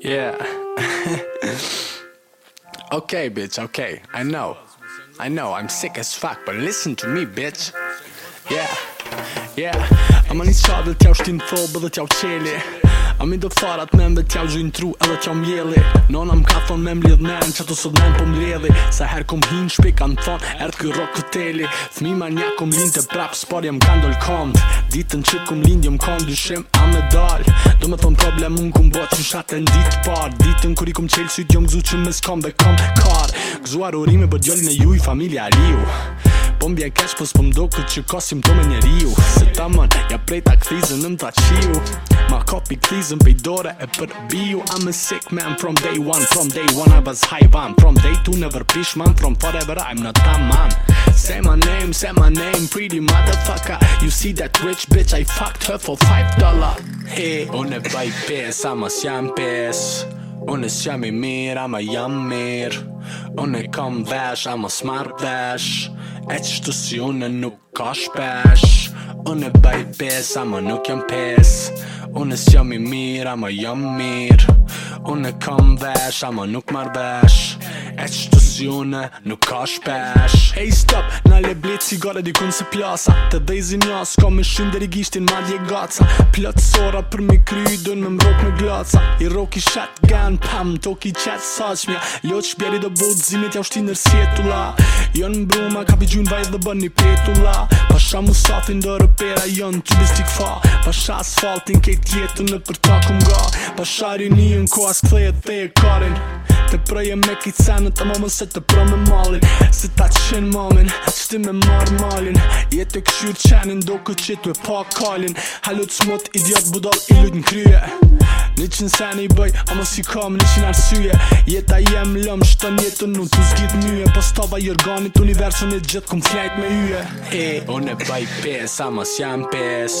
Yeah. okay, bitch, okay. I know. I know, I'm sick as fuck, but listen to me, bitch. Yeah. Yeah. A ma një qabë dhe t'ja ushtin thobë dhe the u qeli Am mi do farat me mbet qa u gjojnë tru edhe qa u mjeli Nona m'ka thon me m'lidh men qa tu sot men po m'ledhi Sa her kom hin shpi kan thon erd kuj rock hoteli Thmi ma nja kom lin të prap s'par jem kan dol kond Ditën që kom lin jem kon a me dal Do me thon problem un kum bo që shate n dit par Ditën kër i kum qelë, syt jom gzu që me s'kom dhe kom kar Gzuar u rime bët gjolli e ju i familja riu Po mbi e kesh pës po mdo këtë që Se ta mën ja prej ta kthizën në qiu Ma Kthizëm pe dore e për biu I'm a sick man from day one From day one I was high van From day two never pish man From forever I'm not a man Say my name, say my name Pretty motherfucker You see that rich bitch I fucked her for five dollar Hey On a pes, ama I'm a sham piss On a i mir, I'm a mir On a come ama I'm a smart vesh E qështu si une nuk ka shpesh Unë e baj pes, ama nuk jam pes Unë së jam i mirë, ama jam mirë Unë e kam vesh, ama nuk marrë vesh E qëtu si une, nuk ka shpesh Hey stop, nale Sigare gare dikun se plasa Të dhej zi njas Ka me shumë dhe rigishtin ma dje gaca Plët për me kry Dojnë me mrok me glaca I rock i shet gen Pam tok i qet saqmja Ljot shpjeri dhe bot zimit Ja ushti nër sjetula Jon mbruma ka pijun vaj dhe bën një petula Pasha mu safin dhe rëpera jon Që bës t'i këfa Pasha asfaltin kejt jetën Në për ta ga Pasha rinion ko as këthejet dhe e karin të prëje me kicenë Të momën se të prëmë malin Se ta qenë momen ti me marë malin Jetë e këshyrë qenin Do këtë që të e pa kalin Halu të smot idiot budal i lujt në krye Një qënë sen i bëj A mos i kam në qënë arsye Jeta jem lëm Shtën jetën në të zgjit një Po stava i organit Universën e gjithë kum flajt me yje E, on e baj pes A mos jam pes